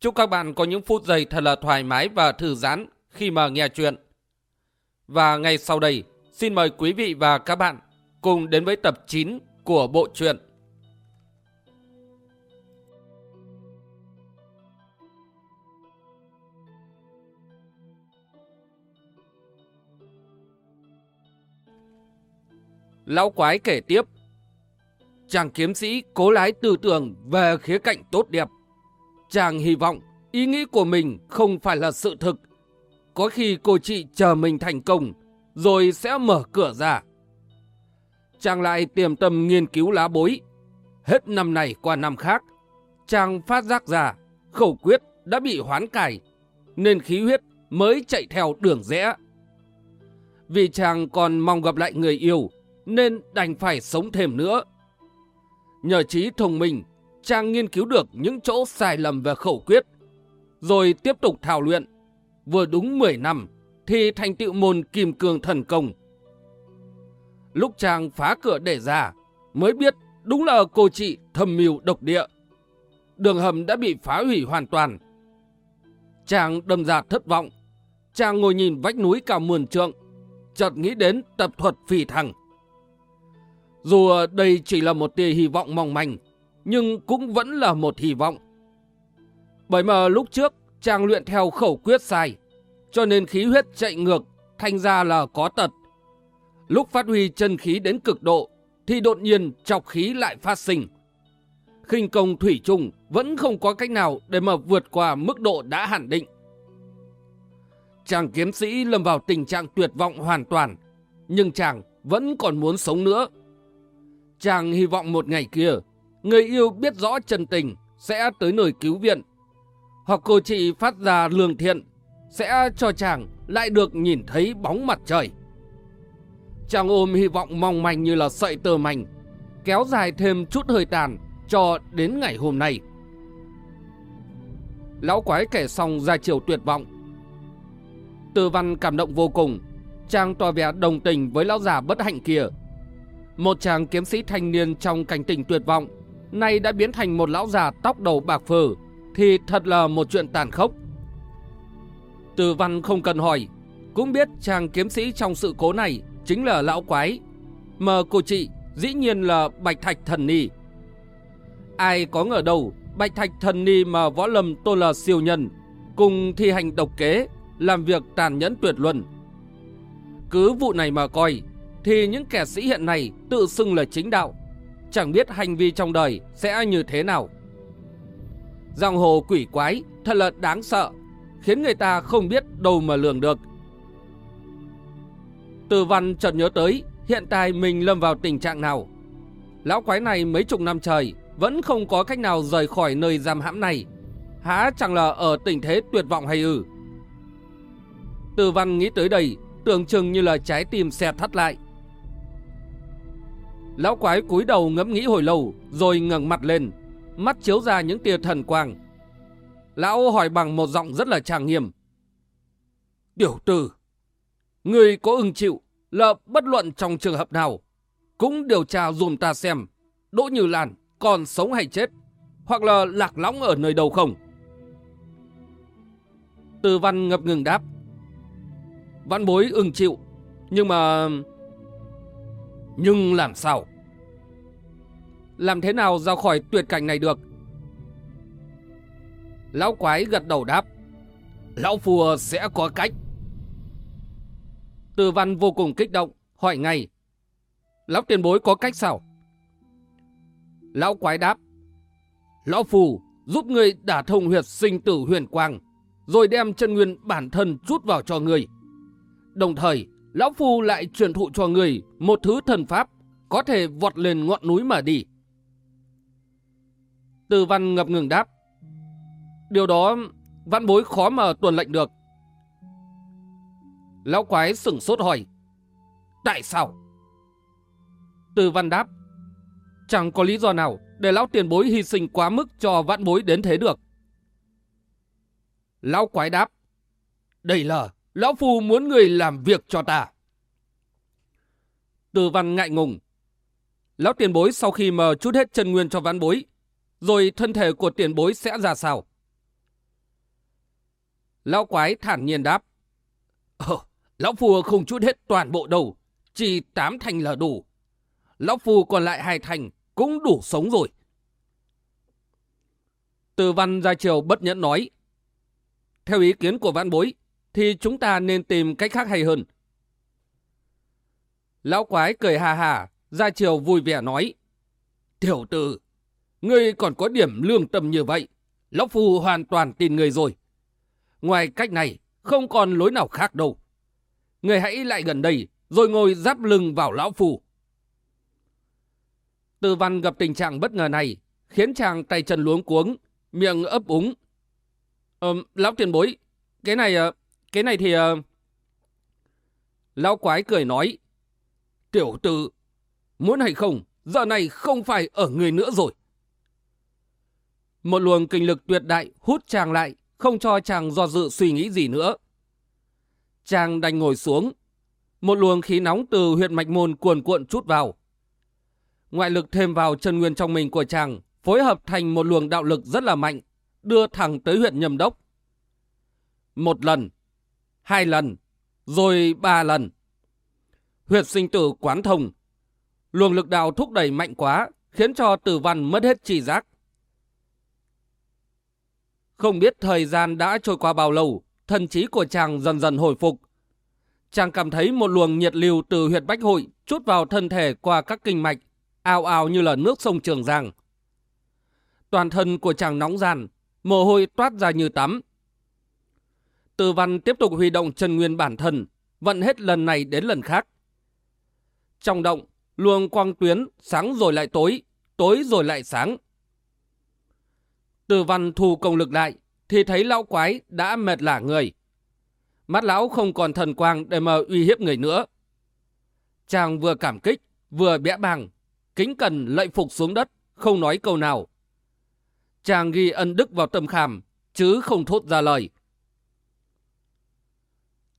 Chúc các bạn có những phút giây thật là thoải mái và thư giãn khi mà nghe chuyện. Và ngay sau đây, xin mời quý vị và các bạn cùng đến với tập 9 của bộ truyện. Lão quái kể tiếp. Chàng kiếm sĩ cố lái tư tưởng về khía cạnh tốt đẹp Chàng hy vọng ý nghĩ của mình không phải là sự thực. Có khi cô chị chờ mình thành công, rồi sẽ mở cửa ra. Chàng lại tiềm tâm nghiên cứu lá bối. Hết năm này qua năm khác, chàng phát giác ra khẩu quyết đã bị hoán cải, nên khí huyết mới chạy theo đường rẽ. Vì chàng còn mong gặp lại người yêu, nên đành phải sống thêm nữa. Nhờ trí thông minh Trang nghiên cứu được những chỗ sai lầm về khẩu quyết, rồi tiếp tục thảo luyện. Vừa đúng 10 năm thì thành tựu môn kim cương thần công. Lúc Trang phá cửa để ra, mới biết đúng là cô chị thầm mưu độc địa. Đường hầm đã bị phá hủy hoàn toàn. Trang đâm ra thất vọng. Trang ngồi nhìn vách núi cao mườn trượng, chợt nghĩ đến tập thuật phi thẳng Dù đây chỉ là một tia hy vọng mong manh, nhưng cũng vẫn là một hy vọng. Bởi mà lúc trước chàng luyện theo khẩu quyết sai, cho nên khí huyết chạy ngược, thành ra là có tật. Lúc phát huy chân khí đến cực độ, thì đột nhiên chọc khí lại phát sinh. khinh công thủy trùng vẫn không có cách nào để mà vượt qua mức độ đã hạn định. Chàng kiếm sĩ lâm vào tình trạng tuyệt vọng hoàn toàn, nhưng chàng vẫn còn muốn sống nữa. Chàng hy vọng một ngày kia, người yêu biết rõ chân tình sẽ tới nơi cứu viện. Hoặc cô chị phát ra lương thiện sẽ cho chàng lại được nhìn thấy bóng mặt trời. Chàng ôm hy vọng mong manh như là sợi tơ mảnh, kéo dài thêm chút hơi tàn cho đến ngày hôm nay. Lão quái kể xong ra chiều tuyệt vọng. Từ văn cảm động vô cùng, chàng tỏ vẻ đồng tình với lão già bất hạnh kia. Một chàng kiếm sĩ thanh niên trong cảnh tình tuyệt vọng nay đã biến thành một lão già tóc đầu bạc phơ, thì thật là một chuyện tàn khốc. Từ văn không cần hỏi, cũng biết chàng kiếm sĩ trong sự cố này chính là lão quái, mà cô chị dĩ nhiên là Bạch Thạch Thần Ni. Ai có ngờ đâu, Bạch Thạch Thần Ni mà võ lâm tôi là siêu nhân, cùng thi hành độc kế, làm việc tàn nhẫn tuyệt luân. Cứ vụ này mà coi, thì những kẻ sĩ hiện này tự xưng là chính đạo, chẳng biết hành vi trong đời sẽ như thế nào. Giang hồ quỷ quái thật là đáng sợ, khiến người ta không biết đâu mà lường được. Từ văn chợt nhớ tới hiện tại mình lâm vào tình trạng nào. Lão quái này mấy chục năm trời vẫn không có cách nào rời khỏi nơi giam hãm này. Há chẳng là ở tình thế tuyệt vọng hay ư? Từ văn nghĩ tới đây, tưởng chừng như là trái tim xe thắt lại. Lão quái cúi đầu ngẫm nghĩ hồi lâu, Rồi ngẩng mặt lên, Mắt chiếu ra những tia thần quang. Lão hỏi bằng một giọng rất là trang nghiêm. Tiểu tử Người có ưng chịu Là bất luận trong trường hợp nào, Cũng điều tra dùm ta xem, Đỗ Như Lan còn sống hay chết, Hoặc là lạc lõng ở nơi đâu không? Từ văn ngập ngừng đáp. Văn bối ưng chịu, Nhưng mà nhưng làm sao? Làm thế nào ra khỏi tuyệt cảnh này được? Lão quái gật đầu đáp. Lão phùa sẽ có cách. Từ văn vô cùng kích động, hỏi ngay. Lão tiền bối có cách sao? Lão quái đáp. Lão phù giúp người đả thông huyệt sinh tử huyền quang, rồi đem chân nguyên bản thân rút vào cho người. Đồng thời, Lão Phu lại truyền thụ cho người một thứ thần pháp có thể vọt lên ngọn núi mà đi. Từ văn ngập ngừng đáp. Điều đó văn bối khó mà tuần lệnh được. Lão quái sửng sốt hỏi. Tại sao? Từ văn đáp. Chẳng có lý do nào để lão tiền bối hy sinh quá mức cho văn bối đến thế được. Lão quái đáp. Đây là lão phu muốn người làm việc cho ta. Từ văn ngại ngùng. Lão tiền bối sau khi mờ chút hết chân nguyên cho ván bối, rồi thân thể của tiền bối sẽ ra sao? Lão quái thản nhiên đáp. Ờ, lão phu không chút hết toàn bộ đầu, chỉ tám thành là đủ. Lão phu còn lại hai thành cũng đủ sống rồi. Từ văn ra chiều bất nhẫn nói. Theo ý kiến của văn bối, thì chúng ta nên tìm cách khác hay hơn. Lão quái cười hà hà, gia triều vui vẻ nói. Tiểu tử, ngươi còn có điểm lương tâm như vậy. Lão Phu hoàn toàn tin người rồi. Ngoài cách này, không còn lối nào khác đâu. Ngươi hãy lại gần đây, rồi ngồi giáp lưng vào Lão Phu. Tư văn gặp tình trạng bất ngờ này, khiến chàng tay chân luống cuống, miệng ấp úng. Ờ, lão tiền bối, cái này, ờ, cái này thì... Uh... Lão quái cười nói, Tiểu tử, muốn hay không, giờ này không phải ở người nữa rồi. Một luồng kinh lực tuyệt đại hút chàng lại, không cho chàng do dự suy nghĩ gì nữa. Chàng đành ngồi xuống. Một luồng khí nóng từ huyện mạch môn cuồn cuộn chút vào. Ngoại lực thêm vào chân nguyên trong mình của chàng, phối hợp thành một luồng đạo lực rất là mạnh, đưa thẳng tới huyện nhầm đốc. Một lần, hai lần, rồi ba lần. Huyệt sinh tử quán thông. Luồng lực đạo thúc đẩy mạnh quá, khiến cho tử văn mất hết chỉ giác. Không biết thời gian đã trôi qua bao lâu, thần trí của chàng dần dần hồi phục. Chàng cảm thấy một luồng nhiệt lưu từ huyệt bách hội chút vào thân thể qua các kinh mạch, ao ao như là nước sông Trường Giang. Toàn thân của chàng nóng ràn, mồ hôi toát ra như tắm. Từ văn tiếp tục huy động chân nguyên bản thân, vận hết lần này đến lần khác. Trong động, luồng quang tuyến sáng rồi lại tối, tối rồi lại sáng. Từ văn thu công lực lại, thì thấy lão quái đã mệt lả người. Mắt lão không còn thần quang để mà uy hiếp người nữa. Chàng vừa cảm kích, vừa bẽ bàng, kính cần lạy phục xuống đất, không nói câu nào. Chàng ghi ân đức vào tâm khảm, chứ không thốt ra lời.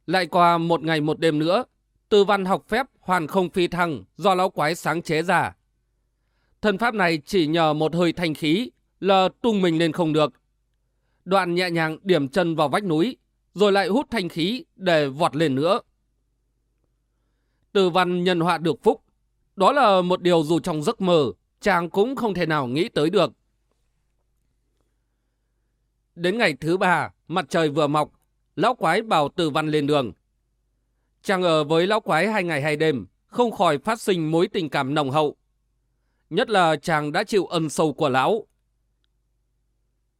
Lại qua một ngày một đêm nữa, từ văn học phép hoàn không phi thăng do lão quái sáng chế ra. Thần pháp này chỉ nhờ một hơi thanh khí là tung mình lên không được. Đoạn nhẹ nhàng điểm chân vào vách núi, rồi lại hút thanh khí để vọt lên nữa. Từ văn nhân họa được phúc, đó là một điều dù trong giấc mơ, chàng cũng không thể nào nghĩ tới được. Đến ngày thứ ba, mặt trời vừa mọc, lão quái bảo tử văn lên đường. Chàng ở với lão quái hai ngày hai đêm, không khỏi phát sinh mối tình cảm nồng hậu. Nhất là chàng đã chịu ân sâu của lão.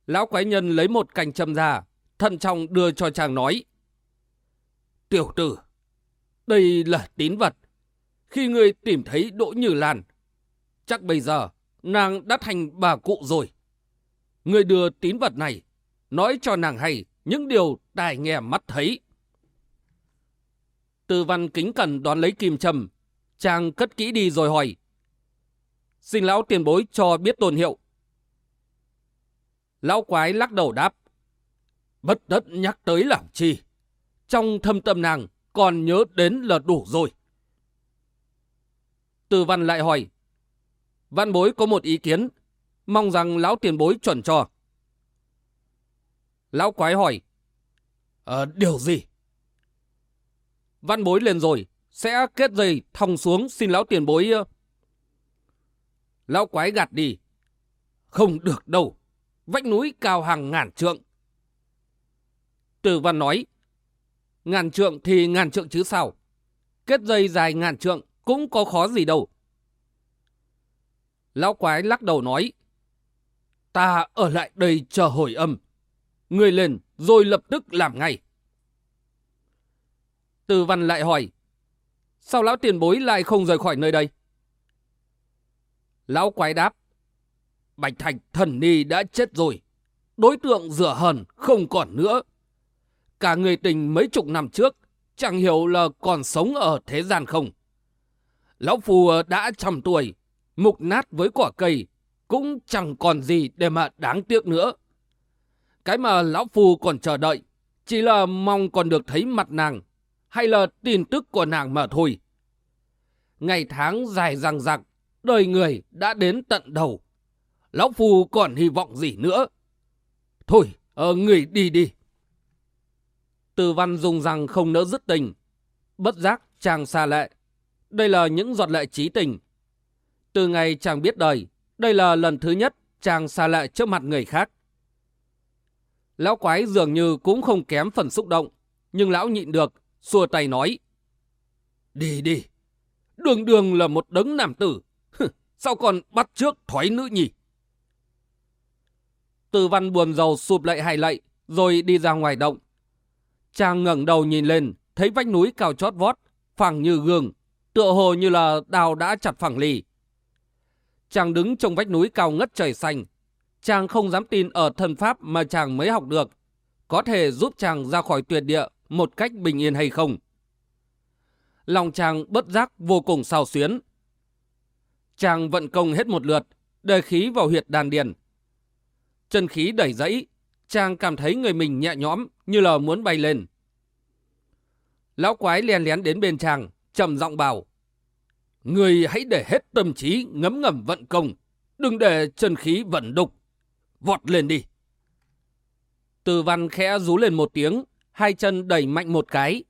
Lão quái nhân lấy một cành châm ra, thận trọng đưa cho chàng nói. Tiểu tử, đây là tín vật. Khi người tìm thấy Đỗ Như Lan, chắc bây giờ nàng đã thành bà cụ rồi. Người đưa tín vật này, nói cho nàng hay những điều tài nghe mắt thấy. Tư văn kính cẩn đón lấy kim trầm, chàng cất kỹ đi rồi hỏi. Xin lão tiền bối cho biết tôn hiệu. Lão quái lắc đầu đáp. Bất đất nhắc tới làm chi. Trong thâm tâm nàng còn nhớ đến là đủ rồi. Từ văn lại hỏi. Văn bối có một ý kiến. Mong rằng lão tiền bối chuẩn cho. Lão quái hỏi. Ờ, điều gì? Văn bối lên rồi. Sẽ kết dây thòng xuống xin lão tiền bối... Lão quái gạt đi. Không được đâu vách núi cao hàng ngàn trượng. Từ văn nói, ngàn trượng thì ngàn trượng chứ sao. Kết dây dài ngàn trượng cũng có khó gì đâu. Lão quái lắc đầu nói, ta ở lại đây chờ hồi âm. Người lên rồi lập tức làm ngay. Từ văn lại hỏi, sao lão tiền bối lại không rời khỏi nơi đây? Lão quái đáp, Bạch Thạch thần ni đã chết rồi. đối tượng rửa hờn không còn nữa. Cả người tình mấy chục năm trước, chẳng hiểu là còn sống ở thế gian không. Lão Phù đã trăm tuổi, mục nát với quả cây, cũng chẳng còn gì để mà đáng tiếc nữa. Cái mà Lão Phù còn chờ đợi, chỉ là mong còn được thấy mặt nàng, hay là tin tức của nàng mà thôi. Ngày tháng dài dằng dặc đời người đã đến tận đầu. Lão Phù còn hy vọng gì nữa? Thôi, ờ, người đi đi. Từ văn dùng rằng không nỡ dứt tình. Bất giác chàng xa lệ. Đây là những giọt lệ trí tình. Từ ngày chàng biết đời, đây là lần thứ nhất chàng xa lệ trước mặt người khác. Lão quái dường như cũng không kém phần xúc động, nhưng lão nhịn được, xua tay nói. Đi đi, đường đường là một đấng nam tử, sao còn bắt trước thoái nữ nhỉ? Từ văn buồn rầu sụp lại hai lạy, rồi đi ra ngoài động. Chàng ngẩng đầu nhìn lên, thấy vách núi cao chót vót, phẳng như gương, tựa hồ như là đào đã chặt phẳng lì. Chàng đứng trong vách núi cao ngất trời xanh. Chàng không dám tin ở thần pháp mà chàng mới học được, có thể giúp chàng ra khỏi tuyệt địa một cách bình yên hay không. Lòng chàng bất giác vô cùng sao xuyến. Chàng vận công hết một lượt, đề khí vào huyệt đàn điền. Chân khí đẩy dẫy, chàng cảm thấy người mình nhẹ nhõm như là muốn bay lên. Lão quái len lén đến bên chàng, trầm giọng bảo. Người hãy để hết tâm trí ngấm ngầm vận công, đừng để chân khí vận đục. Vọt lên đi. Từ văn khẽ rú lên một tiếng, hai chân đẩy mạnh một cái.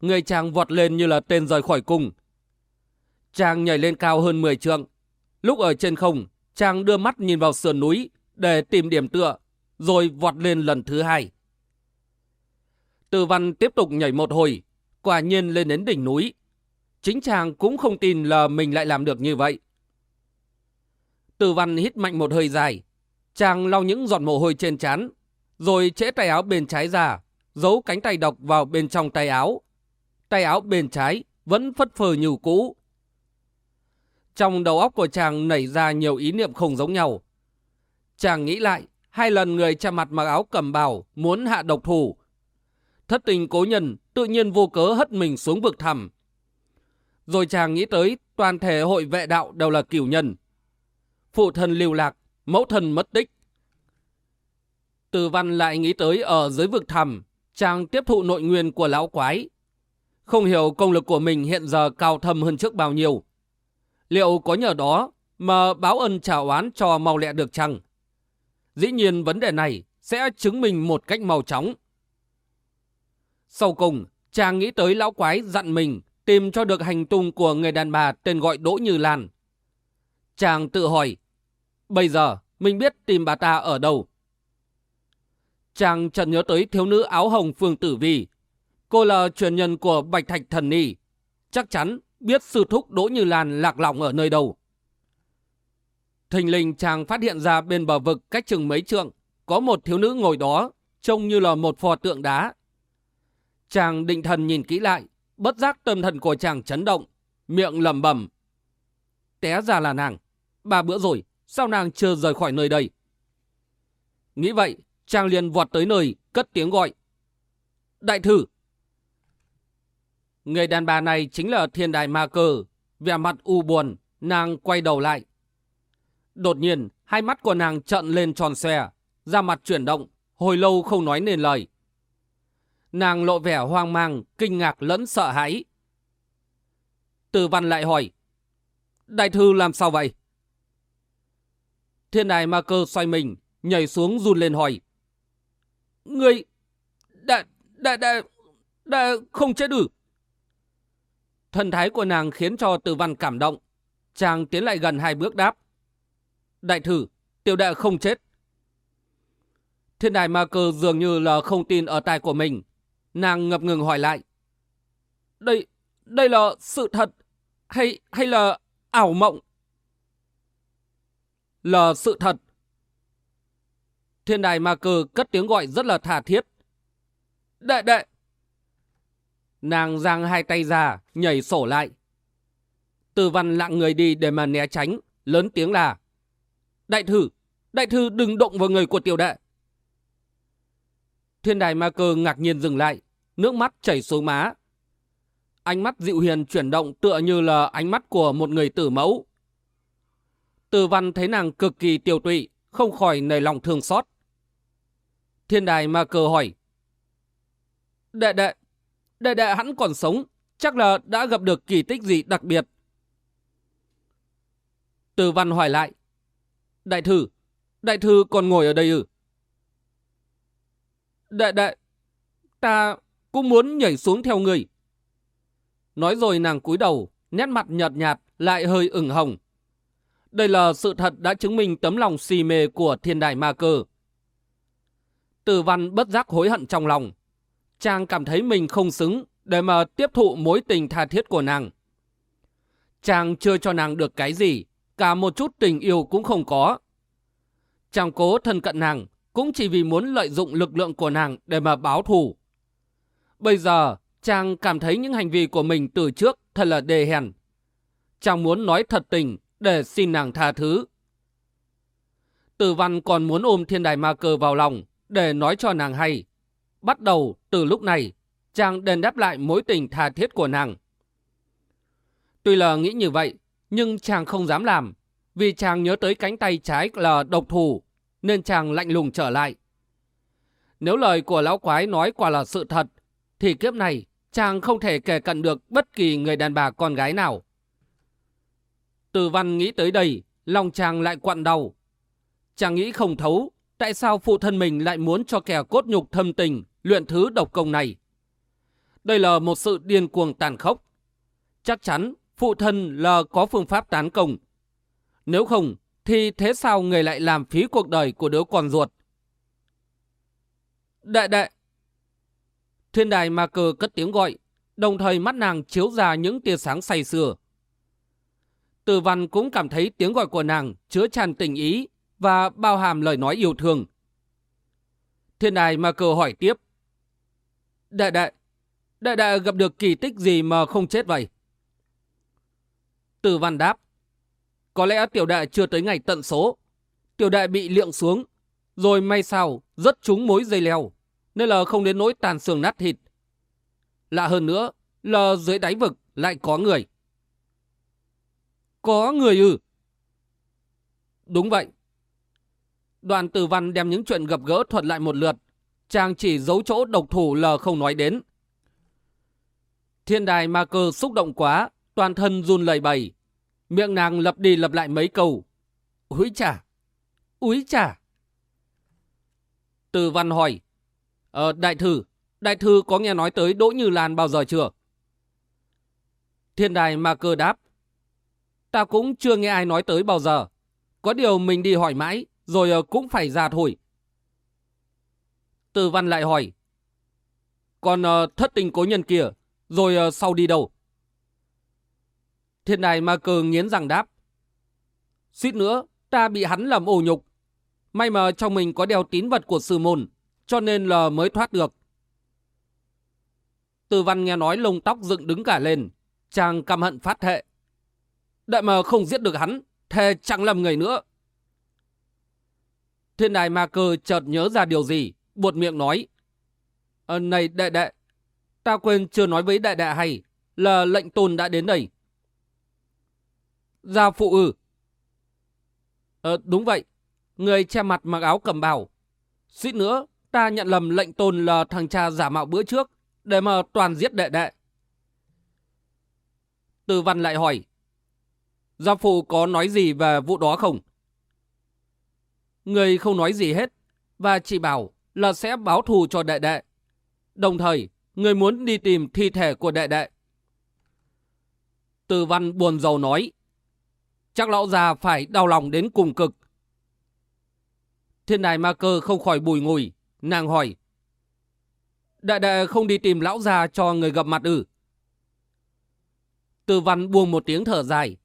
Người chàng vọt lên như là tên rời khỏi cung. Chàng nhảy lên cao hơn 10 trượng. Lúc ở trên không, chàng đưa mắt nhìn vào sườn núi để tìm điểm tựa, rồi vọt lên lần thứ hai. Từ văn tiếp tục nhảy một hồi, quả nhiên lên đến đỉnh núi. Chính chàng cũng không tin là mình lại làm được như vậy. Từ văn hít mạnh một hơi dài. Chàng lau những giọt mồ hôi trên trán, rồi trễ tay áo bên trái ra, giấu cánh tay độc vào bên trong tay áo. Tay áo bên trái vẫn phất phơ như cũ. Trong đầu óc của chàng nảy ra nhiều ý niệm không giống nhau. Chàng nghĩ lại, hai lần người cha mặt mặc áo cầm bào muốn hạ độc thủ. Thất tình cố nhân tự nhiên vô cớ hất mình xuống vực thẳm. Rồi chàng nghĩ tới toàn thể hội vệ đạo đều là cửu nhân. Phụ thân lưu lạc, mẫu thần mất tích. Từ văn lại nghĩ tới ở dưới vực thẳm, chàng tiếp thụ nội nguyên của lão quái. Không hiểu công lực của mình hiện giờ cao thâm hơn trước bao nhiêu. Liệu có nhờ đó mà báo ân trả oán cho mau lẹ được chăng? Dĩ nhiên vấn đề này sẽ chứng minh một cách mau chóng. Sau cùng, chàng nghĩ tới lão quái dặn mình tìm cho được hành tung của người đàn bà tên gọi Đỗ Như Lan. Chàng tự hỏi, bây giờ mình biết tìm bà ta ở đâu? Chàng chợt nhớ tới thiếu nữ áo hồng Phương Tử Vi. Cô là truyền nhân của Bạch Thạch Thần Nì. Chắc chắn biết sư thúc Đỗ Như Lan lạc lòng ở nơi đâu. Thình lình chàng phát hiện ra bên bờ vực cách chừng mấy trượng, có một thiếu nữ ngồi đó, trông như là một pho tượng đá. Chàng định thần nhìn kỹ lại, bất giác tâm thần của chàng chấn động, miệng lầm bầm. Té ra là nàng, ba bữa rồi, sao nàng chưa rời khỏi nơi đây? Nghĩ vậy, chàng liền vọt tới nơi, cất tiếng gọi. Đại thử! Người đàn bà này chính là thiên đại ma cơ, vẻ mặt u buồn, nàng quay đầu lại, Đột nhiên, hai mắt của nàng trợn lên tròn xe, da mặt chuyển động, hồi lâu không nói nên lời. Nàng lộ vẻ hoang mang, kinh ngạc lẫn sợ hãi. Từ văn lại hỏi, Đại thư làm sao vậy? Thiên đài ma cơ xoay mình, nhảy xuống run lên hỏi. người đã, đã, đã, đã không chết được. Thần thái của nàng khiến cho từ văn cảm động. Chàng tiến lại gần hai bước đáp. Đại thử, tiểu đệ không chết. Thiên đài ma cơ dường như là không tin ở tai của mình. Nàng ngập ngừng hỏi lại. Đây, đây là sự thật hay hay là ảo mộng? Là sự thật. Thiên đài ma cơ cất tiếng gọi rất là thả thiết. Đệ đệ! Nàng giang hai tay ra, nhảy sổ lại. Từ văn lặng người đi để mà né tránh, lớn tiếng là. Đại thử, đại thư đừng động vào người của tiểu đệ. Thiên đài ma cơ ngạc nhiên dừng lại, nước mắt chảy xuống má. Ánh mắt dịu hiền chuyển động tựa như là ánh mắt của một người tử mẫu. Từ văn thấy nàng cực kỳ tiêu tụy, không khỏi nảy lòng thương xót. Thiên đài ma cờ hỏi. Đệ đệ, đệ đệ hắn còn sống, chắc là đã gặp được kỳ tích gì đặc biệt. Từ văn hỏi lại. Đại thư, đại thư còn ngồi ở đây ư? Đệ đệ, ta cũng muốn nhảy xuống theo người. Nói rồi nàng cúi đầu, nét mặt nhợt nhạt, lại hơi ửng hồng. Đây là sự thật đã chứng minh tấm lòng si mê của thiên đại ma cơ. Tử văn bất giác hối hận trong lòng. Chàng cảm thấy mình không xứng để mà tiếp thụ mối tình tha thiết của nàng. Chàng chưa cho nàng được cái gì, cả một chút tình yêu cũng không có. Chàng cố thân cận nàng, cũng chỉ vì muốn lợi dụng lực lượng của nàng để mà báo thù. Bây giờ, chàng cảm thấy những hành vi của mình từ trước thật là đề hèn. Chàng muốn nói thật tình để xin nàng tha thứ. Tử văn còn muốn ôm thiên đài ma cơ vào lòng để nói cho nàng hay. Bắt đầu từ lúc này, chàng đền đáp lại mối tình tha thiết của nàng. Tuy là nghĩ như vậy, nhưng chàng không dám làm, vì chàng nhớ tới cánh tay trái là độc thù, nên chàng lạnh lùng trở lại. Nếu lời của lão quái nói quả là sự thật, thì kiếp này chàng không thể kể cận được bất kỳ người đàn bà con gái nào. Từ văn nghĩ tới đây, lòng chàng lại quặn đau. Chàng nghĩ không thấu, tại sao phụ thân mình lại muốn cho kẻ cốt nhục thâm tình luyện thứ độc công này. Đây là một sự điên cuồng tàn khốc. Chắc chắn phụ thân là có phương pháp tán công. Nếu không, thì thế sao người lại làm phí cuộc đời của đứa con ruột? Đệ đệ! Thiên đài ma cờ cất tiếng gọi, đồng thời mắt nàng chiếu ra những tia sáng say sưa. Từ văn cũng cảm thấy tiếng gọi của nàng chứa tràn tình ý và bao hàm lời nói yêu thương. Thiên đài mà cờ hỏi tiếp. Đại đại, đại đại gặp được kỳ tích gì mà không chết vậy? Từ văn đáp. Có lẽ tiểu đại chưa tới ngày tận số. Tiểu đại bị liệng xuống, rồi may sao rất trúng mối dây leo, nên là không đến nỗi tàn xương nát thịt. Lạ hơn nữa là dưới đáy vực lại có người. Có người ư? Đúng vậy. Đoàn tử văn đem những chuyện gặp gỡ thuật lại một lượt. Chàng chỉ giấu chỗ độc thủ lờ không nói đến. Thiên đài ma cơ xúc động quá, toàn thân run lẩy bẩy. Miệng nàng lập đi lập lại mấy câu. Úi chà! Úi chà! Từ văn hỏi. Ờ, đại thư, đại thư có nghe nói tới Đỗ Như Lan bao giờ chưa? Thiên đài ma cơ đáp. Ta cũng chưa nghe ai nói tới bao giờ. Có điều mình đi hỏi mãi, rồi ờ, cũng phải ra thôi. Từ văn lại hỏi. Còn uh, thất tình cố nhân kia, rồi uh, sau đi đâu? Thiên đài ma cờ nghiến răng đáp. Suýt nữa, ta bị hắn làm ổ nhục. May mà trong mình có đeo tín vật của sư môn, cho nên là mới thoát được. Từ văn nghe nói lông tóc dựng đứng cả lên, chàng căm hận phát thệ. Đợi mà không giết được hắn, thề chẳng làm người nữa. Thiên đài ma cơ chợt nhớ ra điều gì, buột miệng nói. À, này đệ đệ, ta quên chưa nói với đệ đệ hay là lệnh tôn đã đến đây. Gia phụ ừ. Ờ, đúng vậy. Người che mặt mặc áo cầm bào. Suýt nữa, ta nhận lầm lệnh tôn là thằng cha giả mạo bữa trước, để mà toàn giết đệ đệ. Từ văn lại hỏi. Gia phụ có nói gì về vụ đó không? Người không nói gì hết, và chỉ bảo là sẽ báo thù cho đệ đệ. Đồng thời, người muốn đi tìm thi thể của đệ đệ. Từ văn buồn rầu nói. Chắc lão già phải đau lòng đến cùng cực. Thiên đài ma cơ không khỏi bùi ngùi, nàng hỏi. Đệ đệ không đi tìm lão già cho người gặp mặt ư? Từ văn buông một tiếng thở dài.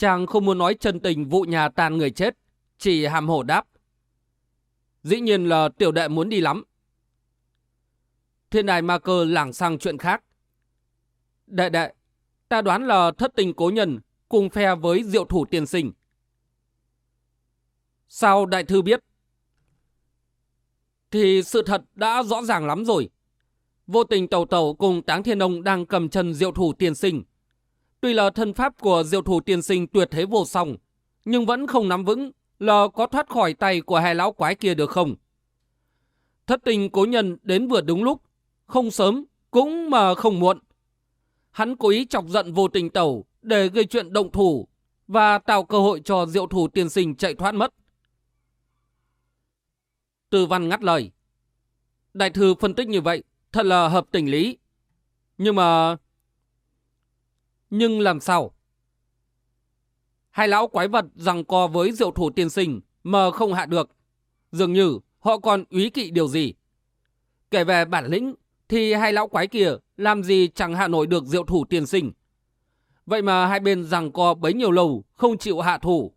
Chàng không muốn nói chân tình vụ nhà tàn người chết, chỉ hàm hổ đáp. Dĩ nhiên là tiểu đệ muốn đi lắm. Thiên đài ma cơ lảng sang chuyện khác. Đệ đệ, ta đoán là thất tình cố nhân cùng phe với diệu thủ tiền sinh. Sao đại thư biết? thì sự thật đã rõ ràng lắm rồi. Vô tình tàu tàu cùng Táng Thiên Ông đang cầm chân diệu thủ tiền sinh. Tuy là thân pháp của diệu thủ tiên sinh tuyệt thế vô song, nhưng vẫn không nắm vững là có thoát khỏi tay của hai lão quái kia được không. Thất tình cố nhân đến vừa đúng lúc, không sớm, cũng mà không muộn. Hắn cố ý chọc giận vô tình tẩu để gây chuyện động thủ và tạo cơ hội cho diệu thủ tiên sinh chạy thoát mất. Từ văn ngắt lời. Đại thư phân tích như vậy, thật là hợp tình lý. Nhưng mà... Nhưng làm sao? Hai lão quái vật rằng co với diệu thủ tiên sinh mà không hạ được. Dường như họ còn úy kỵ điều gì. Kể về bản lĩnh thì hai lão quái kia làm gì chẳng hạ nổi được diệu thủ tiên sinh. Vậy mà hai bên rằng co bấy nhiêu lâu không chịu hạ thủ.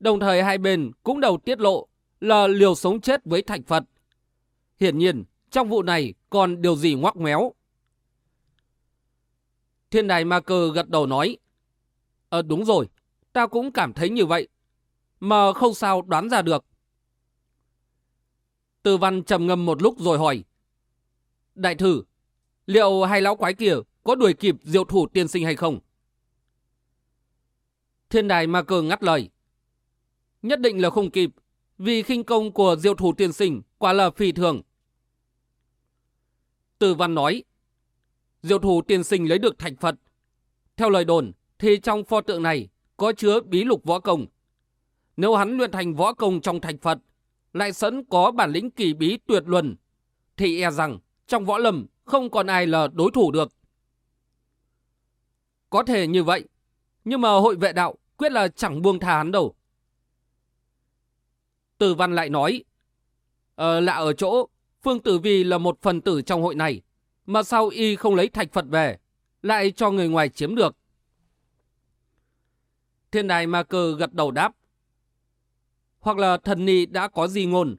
Đồng thời hai bên cũng đầu tiết lộ là liều sống chết với thạch Phật. Hiển nhiên, trong vụ này còn điều gì ngoắc méo. Thiên đài ma cơ gật đầu nói. Ờ đúng rồi, ta cũng cảm thấy như vậy. Mà không sao đoán ra được. Tư văn trầm ngâm một lúc rồi hỏi. Đại thử, liệu hai lão quái kia có đuổi kịp diệu thủ tiên sinh hay không? Thiên đài ma cơ ngắt lời. Nhất định là không kịp, vì khinh công của diệu thủ tiên sinh quả là phi thường. Từ văn nói, diệu thủ tiên sinh lấy được thành Phật. Theo lời đồn, thì trong pho tượng này có chứa bí lục võ công. Nếu hắn luyện thành võ công trong thành Phật, lại sẵn có bản lĩnh kỳ bí tuyệt luân, thì e rằng trong võ lâm không còn ai là đối thủ được. Có thể như vậy, nhưng mà hội vệ đạo quyết là chẳng buông tha hắn đâu. Tử văn lại nói, Ờ lạ ở chỗ, Phương Tử Vi là một phần tử trong hội này, mà sao y không lấy thạch Phật về, lại cho người ngoài chiếm được. Thiên đài ma cơ gật đầu đáp. Hoặc là thần ni đã có gì ngôn,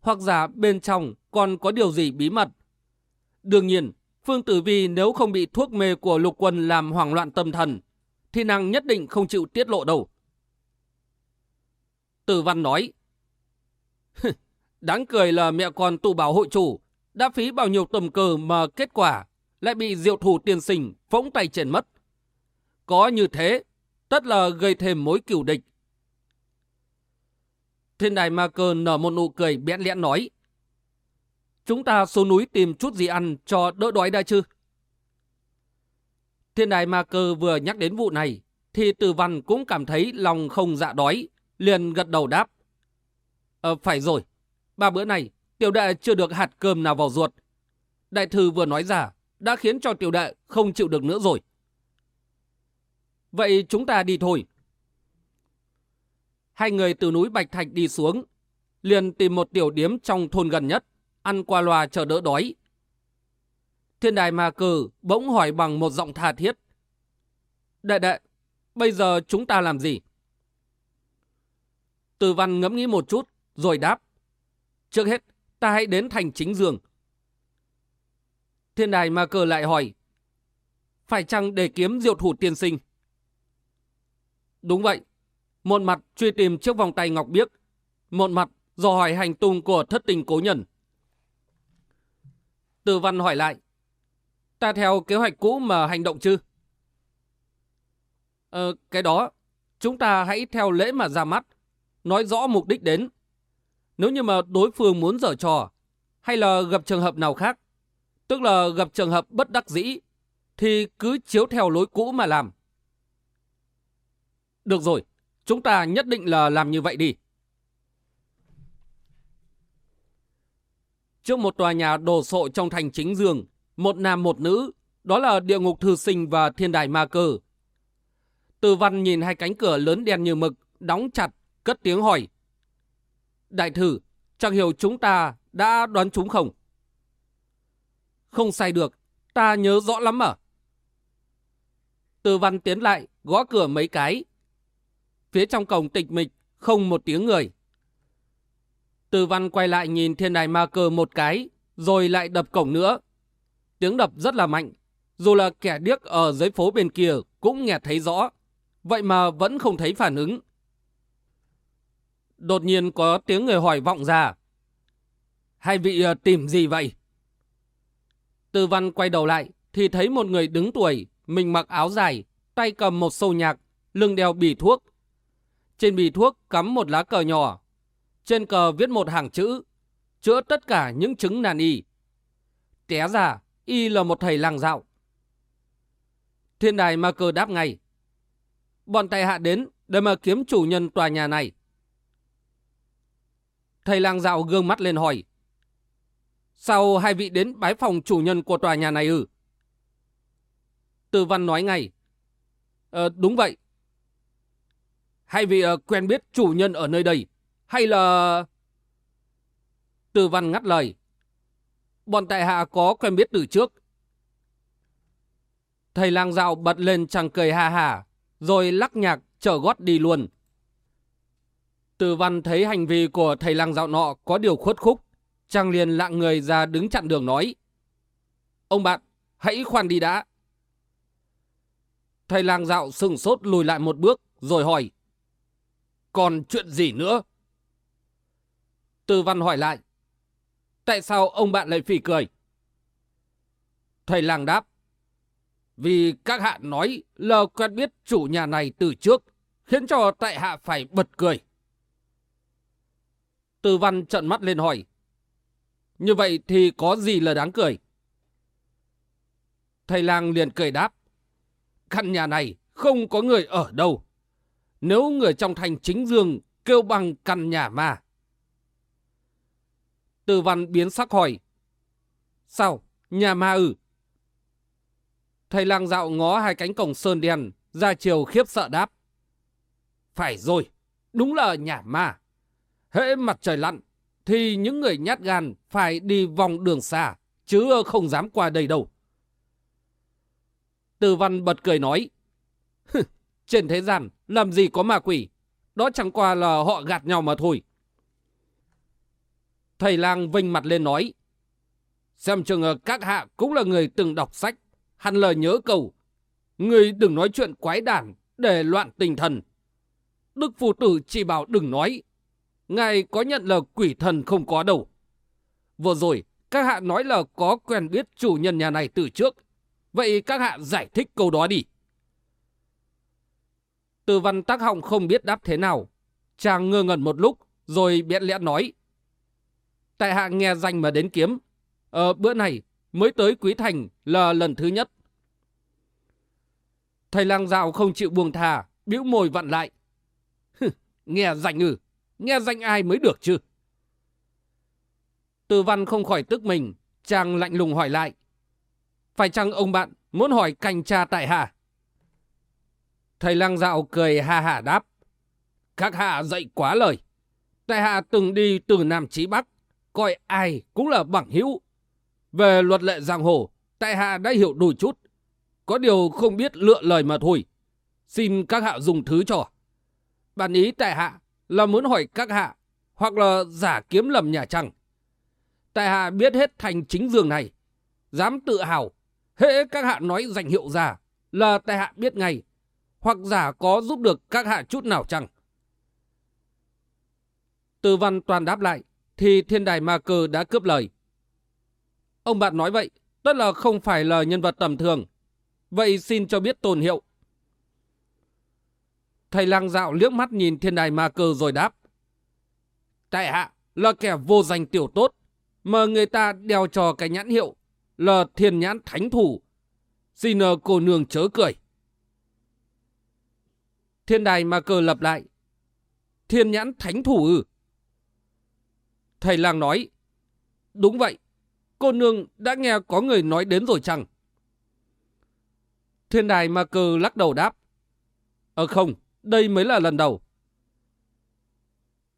hoặc giả bên trong còn có điều gì bí mật. Đương nhiên, Phương Tử Vi nếu không bị thuốc mê của lục quân làm hoảng loạn tâm thần, thì nàng nhất định không chịu tiết lộ đâu. Tử văn nói, Đáng cười là mẹ con tù bảo hội chủ, đã phí bao nhiêu tầm cờ mà kết quả lại bị diệu thủ tiền sinh phóng tay trên mất. Có như thế, tất là gây thêm mối cửu địch. Thiên đài ma cơ nở một nụ cười bẽn lẽn nói. Chúng ta xuống núi tìm chút gì ăn cho đỡ đói đã chứ? Thiên đài ma cơ vừa nhắc đến vụ này, thì từ văn cũng cảm thấy lòng không dạ đói, liền gật đầu đáp. Ờ, phải rồi, ba bữa này tiểu đệ chưa được hạt cơm nào vào ruột. Đại thư vừa nói ra, đã khiến cho tiểu đệ không chịu được nữa rồi. Vậy chúng ta đi thôi. Hai người từ núi Bạch Thạch đi xuống, liền tìm một tiểu điếm trong thôn gần nhất, ăn qua loa chờ đỡ đói. Thiên đài ma cử bỗng hỏi bằng một giọng tha thiết. Đệ đệ, bây giờ chúng ta làm gì? Từ văn ngẫm nghĩ một chút, rồi đáp. Trước hết, ta hãy đến thành chính dương. Thiên đài ma cờ lại hỏi. Phải chăng để kiếm diệu thủ tiên sinh? Đúng vậy. Một mặt truy tìm chiếc vòng tay ngọc biếc. Một mặt dò hỏi hành tung của thất tình cố nhân. Từ văn hỏi lại. Ta theo kế hoạch cũ mà hành động chứ? Ờ, cái đó, chúng ta hãy theo lễ mà ra mắt. Nói rõ mục đích đến. Nếu như mà đối phương muốn dở trò, hay là gặp trường hợp nào khác, tức là gặp trường hợp bất đắc dĩ, thì cứ chiếu theo lối cũ mà làm. Được rồi, chúng ta nhất định là làm như vậy đi. Trước một tòa nhà đồ sộ trong thành chính dương, một nam một nữ, đó là địa ngục thư sinh và thiên đài ma cơ. Từ văn nhìn hai cánh cửa lớn đen như mực, đóng chặt, cất tiếng hỏi. Đại thử, chẳng hiểu chúng ta đã đoán chúng không? Không sai được, ta nhớ rõ lắm à? Từ văn tiến lại, gõ cửa mấy cái. Phía trong cổng tịch mịch, không một tiếng người. Từ văn quay lại nhìn thiên đài ma cơ một cái, rồi lại đập cổng nữa. Tiếng đập rất là mạnh, dù là kẻ điếc ở dưới phố bên kia cũng nghe thấy rõ, vậy mà vẫn không thấy phản ứng. Đột nhiên có tiếng người hỏi vọng ra. hai vị ờ, tìm gì vậy? Tư văn quay đầu lại thì thấy một người đứng tuổi, mình mặc áo dài, tay cầm một sâu nhạc, lưng đeo bì thuốc. Trên bì thuốc cắm một lá cờ nhỏ. Trên cờ viết một hàng chữ, chữa tất cả những chứng nàn y. Té ra, y là một thầy làng dạo. Thiên đài ma cơ đáp ngay. Bọn tài hạ đến để mà kiếm chủ nhân tòa nhà này. Thầy lang dạo gương mắt lên hỏi. Sao hai vị đến bái phòng chủ nhân của tòa nhà này ư? Tư văn nói ngay. Ờ, đúng vậy. Hai vị uh, quen biết chủ nhân ở nơi đây, hay là... Tư văn ngắt lời. Bọn tại hạ có quen biết từ trước. Thầy lang dạo bật lên chàng cười ha hà, rồi lắc nhạc chở gót đi luôn. Từ văn thấy hành vi của thầy lang dạo nọ có điều khuất khúc, chàng liền lạng người ra đứng chặn đường nói. Ông bạn, hãy khoan đi đã. Thầy lang dạo sừng sốt lùi lại một bước, rồi hỏi. Còn chuyện gì nữa? Từ văn hỏi lại. Tại sao ông bạn lại phỉ cười? Thầy lang đáp. Vì các hạ nói lờ quen biết chủ nhà này từ trước, khiến cho tại hạ phải bật cười. Từ văn trận mắt lên hỏi. Như vậy thì có gì là đáng cười? Thầy lang liền cười đáp. Căn nhà này không có người ở đâu. Nếu người trong thành chính dương kêu bằng căn nhà mà. Từ văn biến sắc hỏi. Sao? Nhà ma ư? Thầy lang dạo ngó hai cánh cổng sơn đen, ra chiều khiếp sợ đáp. Phải rồi, đúng là nhà ma. Hễ mặt trời lặn, thì những người nhát gan phải đi vòng đường xa, chứ không dám qua đây đâu. Từ văn bật cười nói. Trên thế gian, làm gì có ma quỷ? Đó chẳng qua là họ gạt nhau mà thôi. Thầy lang vinh mặt lên nói. Xem chừng ờ, các hạ cũng là người từng đọc sách, hẳn lời nhớ cầu. Người đừng nói chuyện quái đản để loạn tinh thần. Đức phụ Tử chỉ bảo đừng nói. Ngài có nhận là quỷ thần không có đâu. Vừa rồi, các hạ nói là có quen biết chủ nhân nhà này từ trước. Vậy các hạ giải thích câu đó đi. Từ văn tác họng không biết đáp thế nào. Chàng ngơ ngẩn một lúc, rồi biện lẽ nói. Tại hạ nghe danh mà đến kiếm. Ờ, bữa này mới tới Quý Thành là lần thứ nhất. Thầy lang dạo không chịu buông thà, bĩu môi vặn lại. nghe danh ư, nghe danh ai mới được chứ? Từ văn không khỏi tức mình, chàng lạnh lùng hỏi lại. Phải chăng ông bạn muốn hỏi cành cha tại hạ? Thầy lang dạo cười ha hả đáp. Các hạ dạy quá lời. Tại hạ từng đi từ Nam Chí Bắc, coi ai cũng là bằng hữu. Về luật lệ giang hồ, tại hạ đã hiểu đôi chút. Có điều không biết lựa lời mà thôi. Xin các hạ dùng thứ cho. Bản ý tại hạ là muốn hỏi các hạ, hoặc là giả kiếm lầm nhà trăng. Tại hạ biết hết thành chính dương này. Dám tự hào, hễ các hạ nói danh hiệu giả là tại hạ biết ngay. Hoặc giả có giúp được các hạ chút nào chăng? Từ văn toàn đáp lại, thì thiên đài ma cơ đã cướp lời. Ông bạn nói vậy, tất là không phải là nhân vật tầm thường. Vậy xin cho biết tồn hiệu. Thầy lang dạo liếc mắt nhìn thiên đài ma cơ rồi đáp. Tại hạ là kẻ vô danh tiểu tốt, mà người ta đeo cho cái nhãn hiệu là thiên nhãn thánh thủ. Xin ờ, cô nương chớ cười. Thiên đài ma cơ lập lại. Thiên nhãn thánh thủ ư? Thầy lang nói. Đúng vậy. Cô nương đã nghe có người nói đến rồi chăng? Thiên đài ma cơ lắc đầu đáp. Ờ không, đây mới là lần đầu.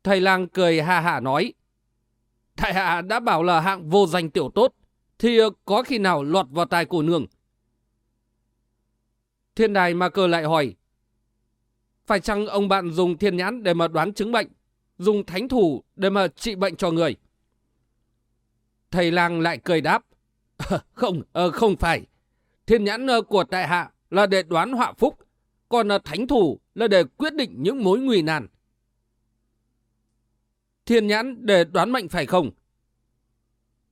Thầy lang cười ha hạ nói. Thầy hạ đã bảo là hạng vô danh tiểu tốt, thì có khi nào lọt vào tai cô nương? Thiên đài ma cơ lại hỏi. Phải chăng ông bạn dùng thiên nhãn để mà đoán chứng bệnh, dùng thánh thủ để mà trị bệnh cho người? Thầy lang lại cười đáp. không, ờ, không phải. Thiên nhãn ờ, của tại hạ là để đoán họa phúc, còn là thánh thủ là để quyết định những mối nguy nan. Thiên nhãn để đoán mệnh phải không?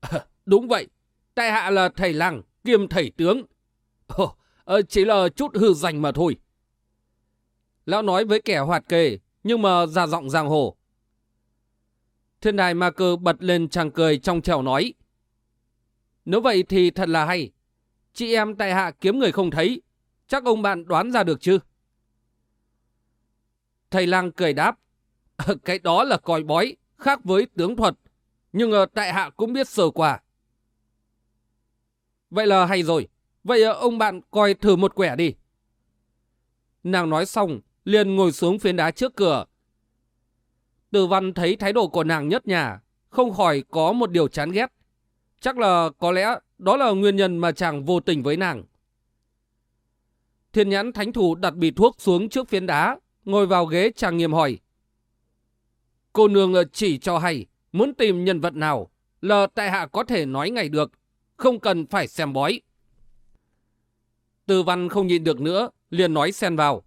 đúng vậy, tại hạ là thầy làng, kiêm thầy tướng. Ồ, ờ, chỉ là chút hư danh mà thôi. Lão nói với kẻ hoạt kề, nhưng mà ra giọng giang hồ. Thiên đài ma cơ bật lên chàng cười trong trèo nói. Nếu vậy thì thật là hay. Chị em tại hạ kiếm người không thấy. Chắc ông bạn đoán ra được chứ? Thầy lang cười đáp. Ờ, cái đó là còi bói, khác với tướng thuật. Nhưng ờ, tại hạ cũng biết sờ quả. Vậy là hay rồi. Vậy ờ, ông bạn coi thử một quẻ đi. Nàng nói xong, liền ngồi xuống phiến đá trước cửa. Từ văn thấy thái độ của nàng nhất nhà, không khỏi có một điều chán ghét. Chắc là có lẽ đó là nguyên nhân mà chàng vô tình với nàng. Thiên nhãn thánh thủ đặt bì thuốc xuống trước phiến đá, ngồi vào ghế chàng nghiêm hỏi. Cô nương ờ, chỉ cho hay, muốn tìm nhân vật nào, lờ tại hạ có thể nói ngay được, không cần phải xem bói. Tư văn không nhịn được nữa, liền nói xen vào.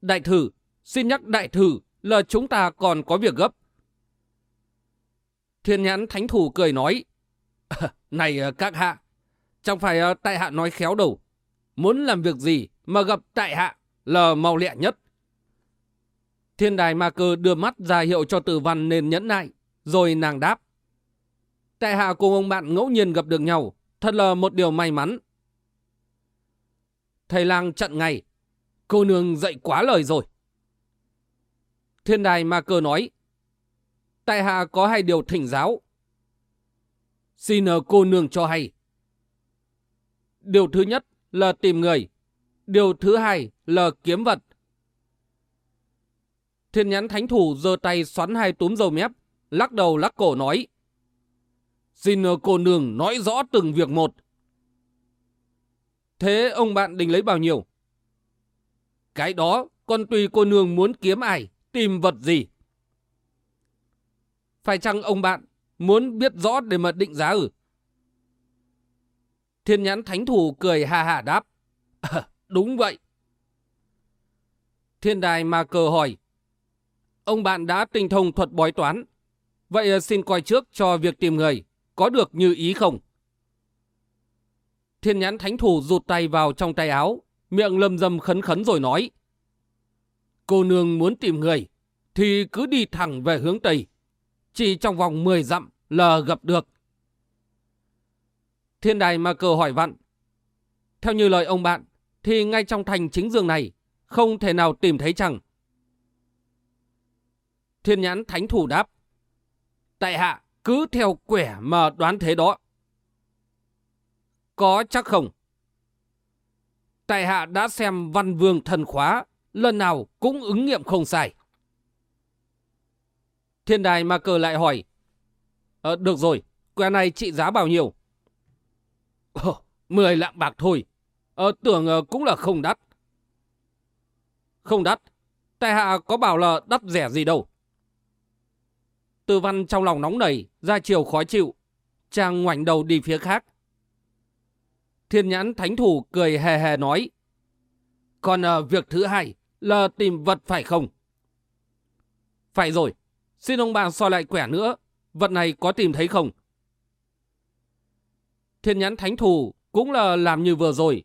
Đại thử, xin nhắc đại thử là chúng ta còn có việc gấp. Thiên nhãn thánh thủ cười nói. này ờ, các hạ, chẳng phải ờ, tại hạ nói khéo đâu. Muốn làm việc gì mà gặp tại hạ là mau lẹ nhất. Thiên đài ma cơ đưa mắt ra hiệu cho tử văn nên nhẫn nại, rồi nàng đáp. Tại hạ cùng ông bạn ngẫu nhiên gặp được nhau, thật là một điều may mắn. Thầy lang chặn ngay, cô nương dậy quá lời rồi. Thiên đài ma cơ nói, tại hạ có hai điều thỉnh giáo. Xin ờ, cô nương cho hay. Điều thứ nhất là tìm người. Điều thứ hai là kiếm vật. Thiên nhãn thánh thủ giơ tay xoắn hai túm dầu mép, lắc đầu lắc cổ nói. Xin cô nương nói rõ từng việc một. Thế ông bạn định lấy bao nhiêu? Cái đó còn tùy cô nương muốn kiếm ai, tìm vật gì. Phải chăng ông bạn muốn biết rõ để mà định giá ư? Thiên nhãn thánh thủ cười hà hà đáp. À, đúng vậy. Thiên đài ma cờ hỏi. Ông bạn đã tinh thông thuật bói toán. Vậy ờ, xin coi trước cho việc tìm người. Có được như ý không? Thiên nhãn thánh thủ rụt tay vào trong tay áo. Miệng lâm dâm khấn khấn rồi nói. Cô nương muốn tìm người. Thì cứ đi thẳng về hướng Tây. Chỉ trong vòng 10 dặm là gặp được. Thiên đài mà cờ hỏi vặn. Theo như lời ông bạn, thì ngay trong thành chính dương này, không thể nào tìm thấy chẳng. Thiên nhãn thánh thủ đáp. Tại hạ cứ theo quẻ mà đoán thế đó. Có chắc không? Tại hạ đã xem văn vương thần khóa, lần nào cũng ứng nghiệm không sai. Thiên đài mà cờ lại hỏi. Ờ, được rồi, quẻ này trị giá bao nhiêu? Ồ, mười lạng bạc thôi. Ờ, tưởng ờ, cũng là không đắt. Không đắt. Tại hạ có bảo là đắt rẻ gì đâu. Tư văn trong lòng nóng nảy, ra chiều khó chịu. Chàng ngoảnh đầu đi phía khác. Thiên nhãn thánh thủ cười hề hề nói. Còn uh, việc thứ hai là tìm vật phải không? Phải rồi. Xin ông bà soi lại quẻ nữa. Vật này có tìm thấy không? Thiên nhãn thánh thủ cũng là làm như vừa rồi.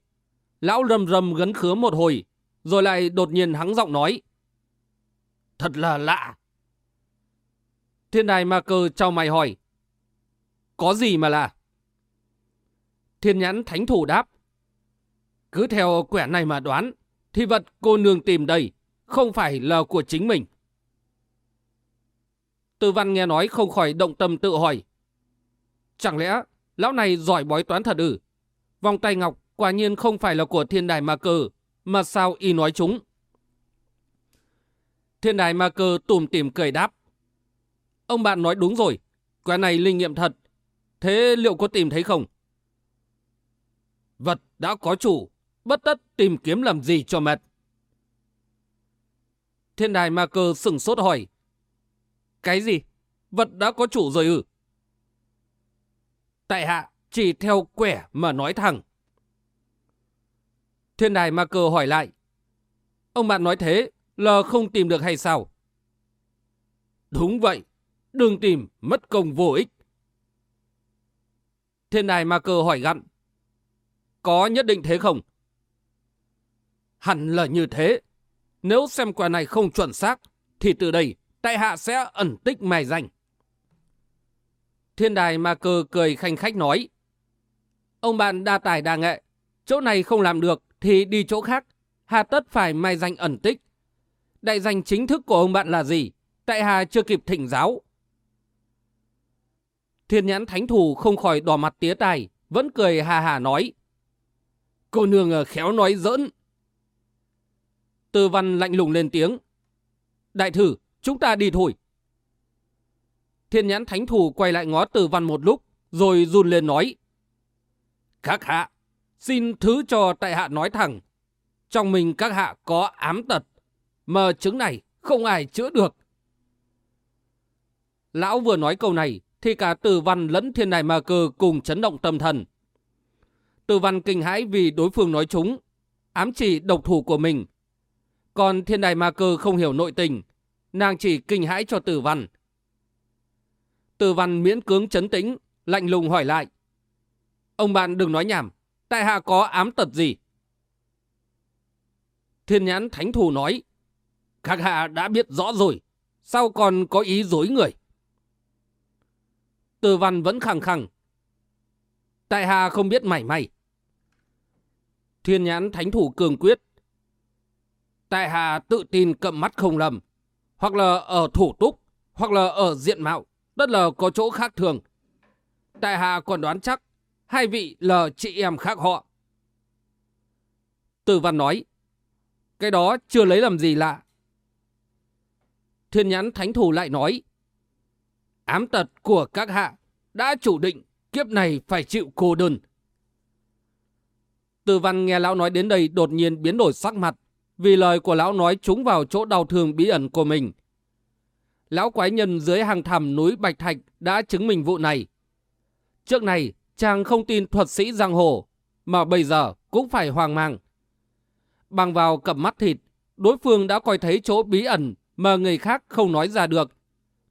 Lão rầm rầm gấn khứa một hồi, rồi lại đột nhiên hắng giọng nói. Thật là lạ. Thiên đài ma cơ trao mày hỏi. Có gì mà lạ? Thiên nhãn thánh thủ đáp. Cứ theo quẻ này mà đoán, thì vật cô nương tìm đây không phải là của chính mình. Tư văn nghe nói không khỏi động tâm tự hỏi. Chẳng lẽ lão này giỏi bói toán thật ư? Vòng tay ngọc quả nhiên không phải là của thiên đài ma cơ, mà sao y nói chúng? Thiên đài ma cơ tùm tìm cười đáp. Ông bạn nói đúng rồi, quả này linh nghiệm thật. Thế liệu có tìm thấy không? Vật đã có chủ, bất tất tìm kiếm làm gì cho mệt. Thiên đài ma cơ sừng sốt hỏi. Cái gì? Vật đã có chủ rồi ư? Tại hạ chỉ theo quẻ mà nói thẳng. Thiên đài ma cơ hỏi lại. Ông bạn nói thế là không tìm được hay sao? Đúng vậy, đừng tìm mất công vô ích. Thiên đài ma cơ hỏi gặn. Có nhất định thế không? Hẳn là như thế. Nếu xem quẻ này không chuẩn xác, thì từ đây tại hạ sẽ ẩn tích mài danh. Thiên đài ma cơ cười khanh khách nói. Ông bạn đa tài đa nghệ, chỗ này không làm được thì đi chỗ khác, hà tất phải mai danh ẩn tích. Đại danh chính thức của ông bạn là gì? Tại hà chưa kịp thỉnh giáo. Thiên nhãn thánh thủ không khỏi đỏ mặt tía tai, vẫn cười hà hà nói. Cô nương ờ, khéo nói giỡn. Tư văn lạnh lùng lên tiếng. Đại thử, chúng ta đi thôi. Thiên nhãn thánh thủ quay lại ngó tử văn một lúc, rồi run lên nói. Các hạ, xin thứ cho tại hạ nói thẳng. Trong mình các hạ có ám tật, mà chứng này không ai chữa được. Lão vừa nói câu này, thì cả tử văn lẫn thiên đài ma cơ cùng chấn động tâm thần. Tử văn kinh hãi vì đối phương nói chúng, ám chỉ độc thủ của mình. Còn thiên đài ma cơ không hiểu nội tình, nàng chỉ kinh hãi cho tử văn. Từ văn miễn cưỡng chấn tĩnh, lạnh lùng hỏi lại. Ông bạn đừng nói nhảm, tại hạ có ám tật gì? Thiên nhãn thánh thủ nói. Các hạ đã biết rõ rồi, sao còn có ý dối người? Từ văn vẫn khẳng khẳng. Tại hạ không biết mảy may. Thiên nhãn thánh thủ cường quyết. Tại hạ tự tin cậm mắt không lầm. Hoặc là ở thủ túc, hoặc là ở diện mạo, rất là có chỗ khác thường. Tại hạ còn đoán chắc hai vị là chị em khác họ. Tử văn nói, cái đó chưa lấy làm gì lạ. Thiên nhãn thánh thủ lại nói, ám tật của các hạ đã chủ định kiếp này phải chịu cô đơn. Tử văn nghe lão nói đến đây đột nhiên biến đổi sắc mặt, vì lời của lão nói trúng vào chỗ đau thương bí ẩn của mình. Lão quái nhân dưới hàng thẳm núi Bạch Thạch đã chứng minh vụ này. Trước này, chàng không tin thuật sĩ giang hồ, mà bây giờ cũng phải hoang mang. Bằng vào cặp mắt thịt, đối phương đã coi thấy chỗ bí ẩn mà người khác không nói ra được,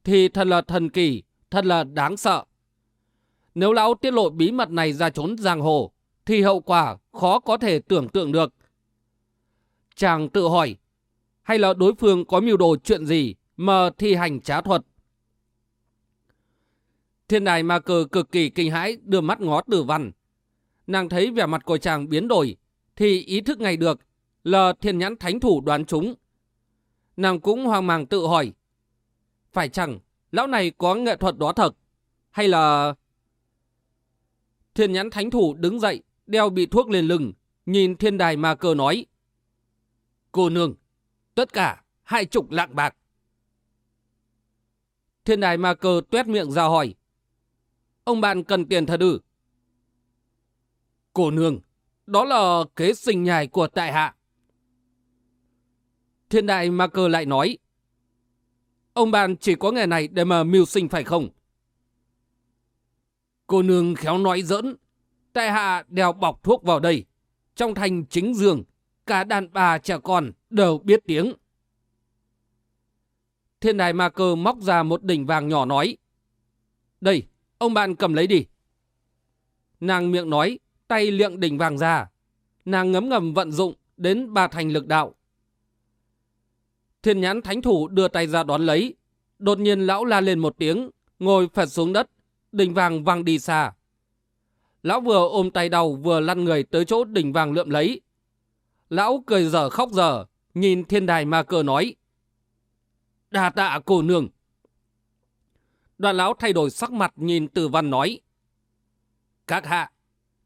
thì thật là thần kỳ, thật là đáng sợ. Nếu lão tiết lộ bí mật này ra trốn giang hồ, thì hậu quả khó có thể tưởng tượng được. Chàng tự hỏi, hay là đối phương có mưu đồ chuyện gì mà thi hành trá thuật? Thiên đài ma cờ cực kỳ kinh hãi đưa mắt ngó tử văn. Nàng thấy vẻ mặt của chàng biến đổi, thì ý thức ngay được là thiên nhãn thánh thủ đoán chúng. Nàng cũng hoang mang tự hỏi, phải chăng lão này có nghệ thuật đó thật, hay là... Thiên nhãn thánh thủ đứng dậy, đeo bị thuốc lên lưng, nhìn thiên đài ma cờ nói. Cô nương, tất cả hai chục lạng bạc. Thiên đài ma cơ tuét miệng ra hỏi. Ông bạn cần tiền thật ư? Cô nương, đó là kế sinh nhài của tại hạ. Thiên đại ma cơ lại nói. Ông bạn chỉ có nghề này để mà mưu sinh phải không? Cô nương khéo nói giỡn. Tại hạ đeo bọc thuốc vào đây. Trong thành chính giường, cả đàn bà trẻ con đều biết tiếng. Thiên đài ma cơ móc ra một đỉnh vàng nhỏ nói. Đây, ông bạn cầm lấy đi. Nàng miệng nói, tay liệng đỉnh vàng ra. Nàng ngấm ngầm vận dụng đến ba thành lực đạo. Thiên nhãn thánh thủ đưa tay ra đón lấy. Đột nhiên lão la lên một tiếng, ngồi phật xuống đất, đỉnh vàng văng đi xa. Lão vừa ôm tay đầu vừa lăn người tới chỗ đỉnh vàng lượm lấy. Lão cười dở khóc dở, nhìn thiên đài ma cơ nói. Đà tạ cô nương. Đoàn lão thay đổi sắc mặt nhìn Từ văn nói. Các hạ,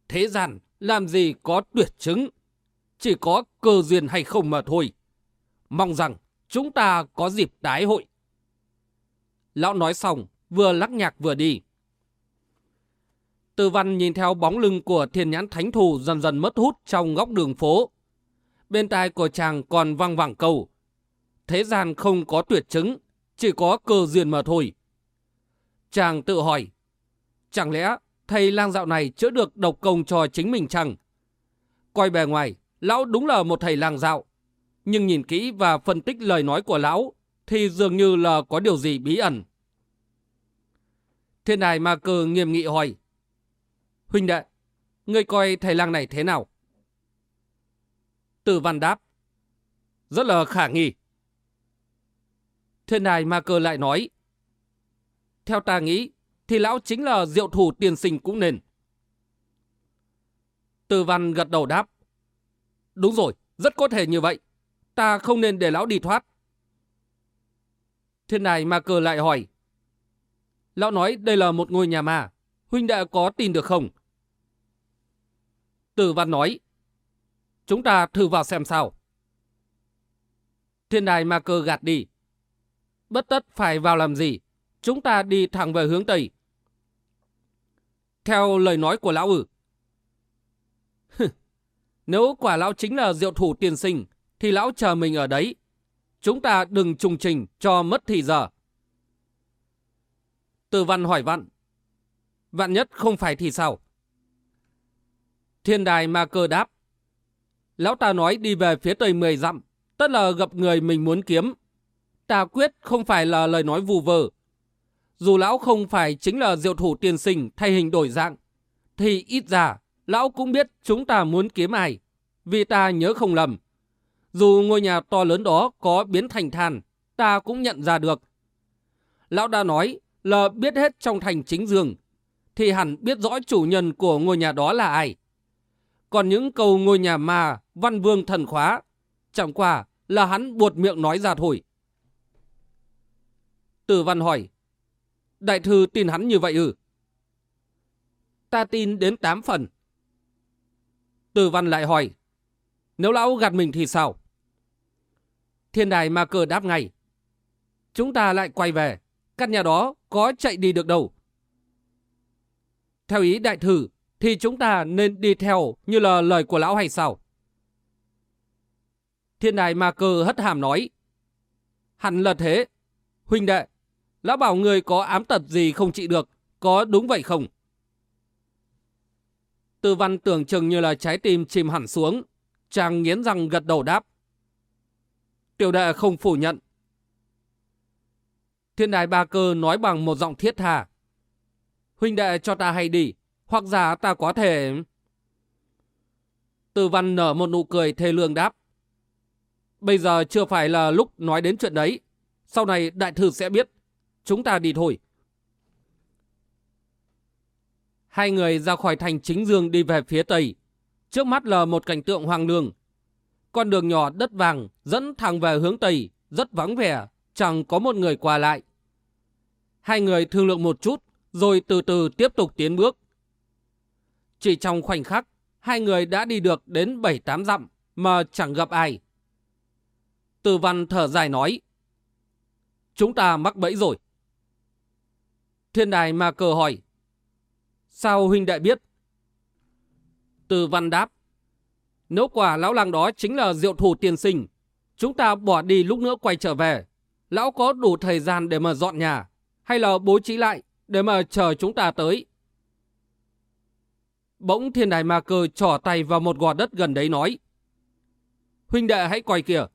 thế gian làm gì có tuyệt chứng, chỉ có cơ duyên hay không mà thôi. Mong rằng chúng ta có dịp tái hội. Lão nói xong, vừa lắc nhạc vừa đi. Từ văn nhìn theo bóng lưng của thiên nhãn thánh thù dần dần mất hút trong góc đường phố. Bên tai của chàng còn văng vẳng câu. Thế gian không có tuyệt chứng, chỉ có cơ duyên mà thôi. Chàng tự hỏi, chẳng lẽ thầy lang dạo này chữa được độc công cho chính mình chăng? Coi bề ngoài, lão đúng là một thầy lang dạo. Nhưng nhìn kỹ và phân tích lời nói của lão, thì dường như là có điều gì bí ẩn. Thiên đài ma cơ nghiêm nghị hỏi. Huynh đệ, ngươi coi thầy lang này thế nào? Từ văn đáp. Rất là khả nghi. Thiên đài ma cơ lại nói. Theo ta nghĩ, thì lão chính là diệu thủ tiền sinh cũng nên. Tư văn gật đầu đáp. Đúng rồi, rất có thể như vậy. Ta không nên để lão đi thoát. Thiên đài ma cơ lại hỏi. Lão nói đây là một ngôi nhà ma. Huynh đệ có tin được không? Tử văn nói. Chúng ta thử vào xem sao. Thiên đài ma cơ gạt đi. Bất tất phải vào làm gì. Chúng ta đi thẳng về hướng Tây. Theo lời nói của lão ử. Nếu quả lão chính là diệu thủ tiền sinh, thì lão chờ mình ở đấy. Chúng ta đừng trùng trình cho mất thì giờ. Từ văn hỏi vạn. Vạn nhất không phải thì sao? Thiên đài ma cơ đáp. Lão ta nói đi về phía tây mười dặm, tất là gặp người mình muốn kiếm. Ta quyết không phải là lời nói vù vờ. Dù lão không phải chính là diệu thủ tiền sinh thay hình đổi dạng, thì ít ra lão cũng biết chúng ta muốn kiếm ai. Vì ta nhớ không lầm. Dù ngôi nhà to lớn đó có biến thành than, ta cũng nhận ra được. Lão đã nói là biết hết trong thành chính dương, thì hẳn biết rõ chủ nhân của ngôi nhà đó là ai. Còn những câu ngôi nhà ma, văn vương thần khóa, chẳng qua là hắn buột miệng nói ra thôi. Từ văn hỏi, đại thư tin hắn như vậy ư? Ta tin đến 8 phần. Từ văn lại hỏi, nếu lão gạt mình thì sao? Thiên đài ma cơ đáp ngay. Chúng ta lại quay về. Căn nhà đó có chạy đi được đâu. Theo ý đại thử, thì chúng ta nên đi theo như là lời của lão hay sao? Thiên đài ma cơ hất hàm nói. Hẳn là thế. Huynh đệ, lão bảo người có ám tật gì không trị được, có đúng vậy không? Tư văn tưởng chừng như là trái tim chìm hẳn xuống, chàng nghiến răng gật đầu đáp. Tiểu đệ không phủ nhận. Thiên đài ba cơ nói bằng một giọng thiết tha. Huynh đệ cho ta hay đi, hoặc giả ta có thể... Từ văn nở một nụ cười thê lương đáp. Bây giờ chưa phải là lúc nói đến chuyện đấy. Sau này đại thư sẽ biết. Chúng ta đi thôi. Hai người ra khỏi thành chính dương đi về phía tây. Trước mắt là một cảnh tượng hoang lương. Con đường nhỏ đất vàng dẫn thẳng về hướng tây, rất vắng vẻ, chẳng có một người qua lại. Hai người thương lượng một chút, rồi từ từ tiếp tục tiến bước. Chỉ trong khoảnh khắc, hai người đã đi được đến 7-8 dặm mà chẳng gặp ai. Từ văn thở dài nói, Chúng ta mắc bẫy rồi. Thiên đài ma cờ hỏi, Sao huynh đại biết? Từ văn đáp, Nếu quả lão làng đó chính là diệu thủ tiền sinh, chúng ta bỏ đi lúc nữa quay trở về. Lão có đủ thời gian để mà dọn nhà, hay là bố trí lại để mà chờ chúng ta tới. Bỗng thiên đài ma cơ trỏ tay vào một gò đất gần đấy nói. Huynh đệ hãy coi kìa.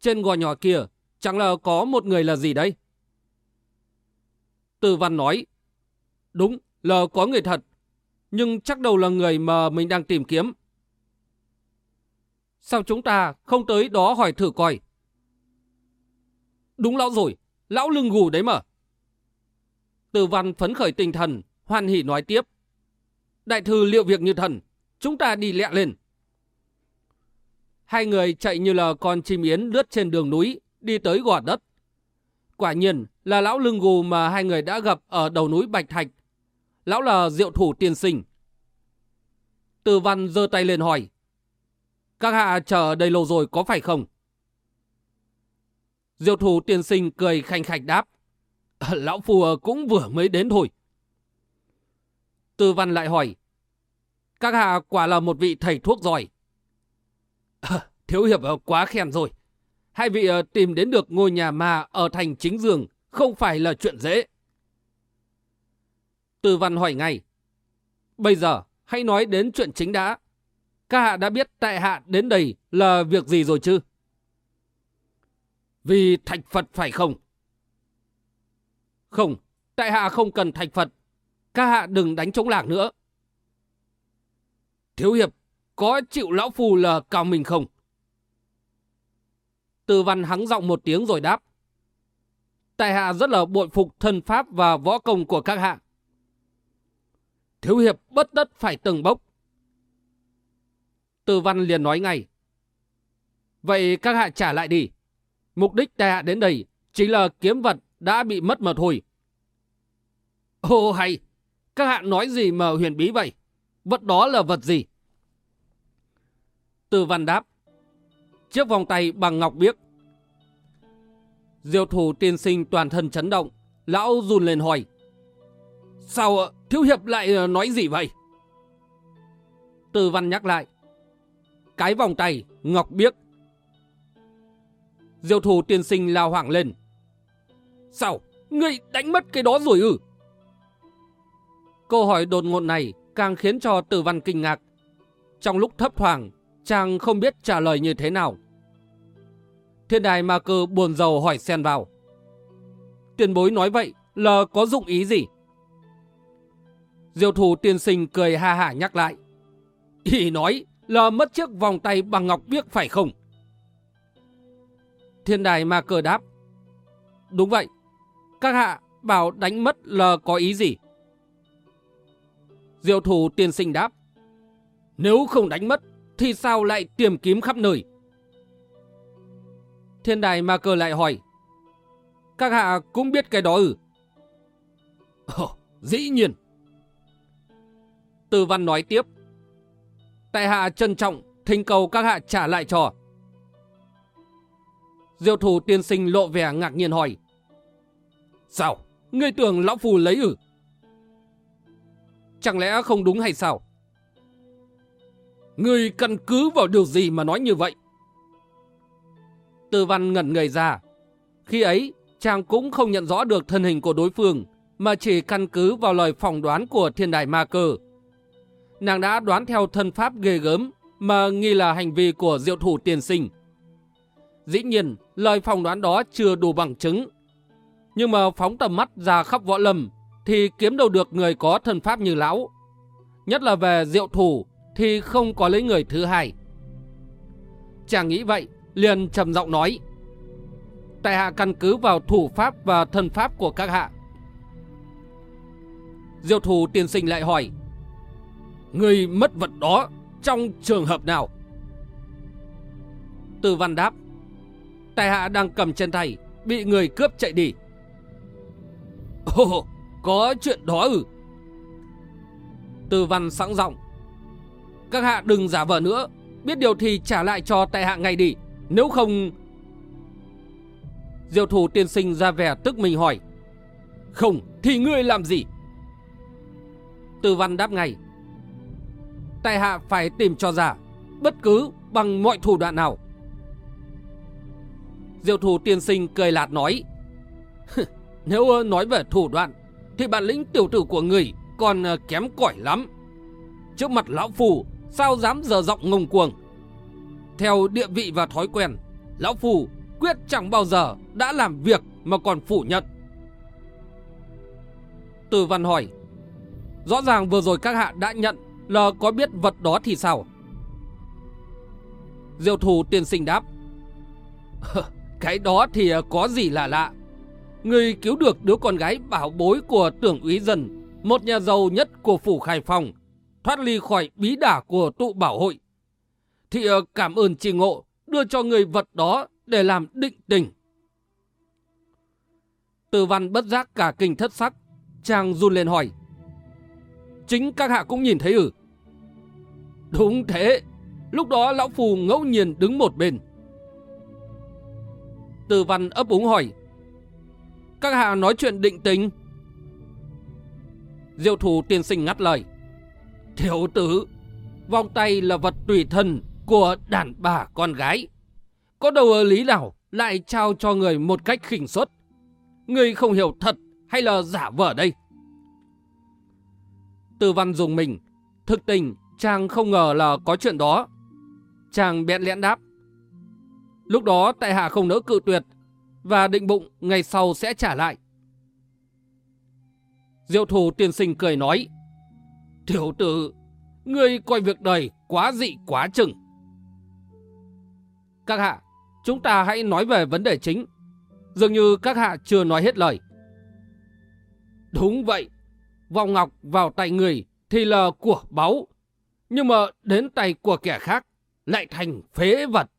Trên gò nhỏ kia chẳng là có một người là gì đây? Từ văn nói. Đúng là có người thật. Nhưng chắc đâu là người mà mình đang tìm kiếm. Sao chúng ta không tới đó hỏi thử coi? Đúng lão rồi. Lão lưng gù đấy mà. Từ văn phấn khởi tinh thần, hoan hỉ nói tiếp. Đại thư liệu việc như thần, chúng ta đi lẹ lên. Hai người chạy như là con chim yến lướt trên đường núi, đi tới gò đất. Quả nhiên là lão lưng gù mà hai người đã gặp ở đầu núi Bạch Thạch. Lão là diệu thủ tiên sinh. Từ văn giơ tay lên hỏi. Các hạ chờ đây lâu rồi có phải không? Diệu thủ tiên sinh cười khanh khạch đáp. Ờ, lão phù cũng vừa mới đến thôi. Tư văn lại hỏi. Các hạ quả là một vị thầy thuốc giỏi. À, thiếu hiệp quá khen rồi. Hai vị ờ, tìm đến được ngôi nhà ma ở thành chính dương không phải là chuyện dễ. Tư văn hỏi ngay. Bây giờ hãy nói đến chuyện chính đã. Các hạ đã biết tại hạ đến đây là việc gì rồi chứ? Vì thạch Phật phải không? Không, tại hạ không cần thạch Phật. Các hạ đừng đánh chống lạc nữa. Thiếu hiệp, có chịu lão phù là cao mình không? Từ văn hắng giọng một tiếng rồi đáp. Tại hạ rất là bội phục thân pháp và võ công của các hạ. Thiếu hiệp bất đất phải từng bốc. Từ văn liền nói ngay. Vậy các hạ trả lại đi. Mục đích tại hạ đến đây chính là kiếm vật đã bị mất mà thôi. Ô hay, các hạ nói gì mà huyền bí vậy? Vật đó là vật gì? Từ văn đáp. Chiếc vòng tay bằng ngọc biếc. Diệu thủ tiên sinh toàn thân chấn động. Lão run lên hỏi. Sao ờ, thiếu hiệp lại ờ, nói gì vậy? Từ văn nhắc lại. Cái vòng tay, ngọc biếc. Diệu thủ tiên sinh lao hoảng lên. Sao? Ngươi đánh mất cái đó rồi ư? Câu hỏi đột ngột này càng khiến cho tử văn kinh ngạc. Trong lúc thấp thoảng, chàng không biết trả lời như thế nào. Thiên đài ma cơ buồn rầu hỏi xen vào. Tiền bối nói vậy là có dụng ý gì? Diệu thủ tiên sinh cười ha hả nhắc lại. Ý nói là mất chiếc vòng tay bằng ngọc biếc phải không? Thiên đài ma cơ đáp. Đúng vậy. Các hạ bảo đánh mất là có ý gì? Diệu thủ tiên sinh đáp. Nếu không đánh mất, thì sao lại tìm kiếm khắp nơi? Thiên đài ma cơ lại hỏi. Các hạ cũng biết cái đó ư? Ồ, dĩ nhiên. Từ văn nói tiếp. Tại hạ trân trọng, thỉnh cầu các hạ trả lại cho. Diệu thủ tiên sinh lộ vẻ ngạc nhiên hỏi. Sao? Ngươi tưởng lão phù lấy ư? Chẳng lẽ không đúng hay sao? Ngươi căn cứ vào điều gì mà nói như vậy? Tư văn ngẩn người ra. Khi ấy, chàng cũng không nhận rõ được thân hình của đối phương, mà chỉ căn cứ vào lời phỏng đoán của thiên đại ma cơ. Nàng đã đoán theo thân pháp ghê gớm, mà nghi là hành vi của diệu thủ tiền sinh. Dĩ nhiên, lời phỏng đoán đó chưa đủ bằng chứng. Nhưng mà phóng tầm mắt ra khắp võ lâm, thì kiếm đâu được người có thân pháp như lão. Nhất là về diệu thủ, thì không có lấy người thứ hai. Chàng nghĩ vậy, liền trầm giọng nói. Tại hạ căn cứ vào thủ pháp và thân pháp của các hạ. Diệu thủ tiên sinh lại hỏi. Người mất vật đó trong trường hợp nào? Từ văn đáp. Tại hạ đang cầm trên tay, bị người cướp chạy đi. Ồ, có chuyện đó ư? Từ văn sẵn giọng. Các hạ đừng giả vờ nữa, biết điều thì trả lại cho tại hạ ngay đi. Nếu không... Diệu thủ tiên sinh ra vẻ tức mình hỏi. Không, thì ngươi làm gì? Tư văn đáp ngay. Tại hạ phải tìm cho ra, bất cứ bằng mọi thủ đoạn nào. Diệu thủ tiên sinh cười lạt nói. Nếu nói về thủ đoạn, thì bản lĩnh tiểu tử của người còn ờ, kém cỏi lắm. Trước mặt lão phù, sao dám dở giọng ngông cuồng. Theo địa vị và thói quen, Lão Phù quyết chẳng bao giờ đã làm việc mà còn phủ nhận. Từ văn hỏi, rõ ràng vừa rồi các hạ đã nhận là có biết vật đó thì sao? Diệu thù tiên sinh đáp, cái đó thì có gì là lạ. Người cứu được đứa con gái bảo bối của tưởng úy dân, một nhà giàu nhất của phủ Khai Phòng, thoát ly khỏi bí đả của tụ bảo hội thị ờ, cảm ơn chị Ngộ đưa cho người vật đó để làm định tình. Từ văn bất giác cả kinh thất sắc, chàng run lên hỏi. Chính các hạ cũng nhìn thấy ư? Đúng thế, lúc đó lão phù ngẫu nhiên đứng một bên. Từ văn ấp úng hỏi. Các hạ nói chuyện định tình. Diệu thủ tiên sinh ngắt lời. Thiếu tử, vòng tay là vật tùy thân của đàn bà con gái. Có đâu ở lý nào lại trao cho người một cách khỉnh suất. Người không hiểu thật hay là giả vờ đây? Tư văn dùng mình. Thực tình, chàng không ngờ là có chuyện đó. Chàng bẹn lẽn đáp. Lúc đó tại hạ không nỡ cự tuyệt và định bụng ngày sau sẽ trả lại. Diệu thủ tiên sinh cười nói. Tiểu tử, Người coi việc đời quá dị quá chừng. Các hạ, chúng ta hãy nói về vấn đề chính. Dường như các hạ chưa nói hết lời. Đúng vậy, vòng ngọc vào tay người thì là của báu, nhưng mà đến tay của kẻ khác lại thành phế vật.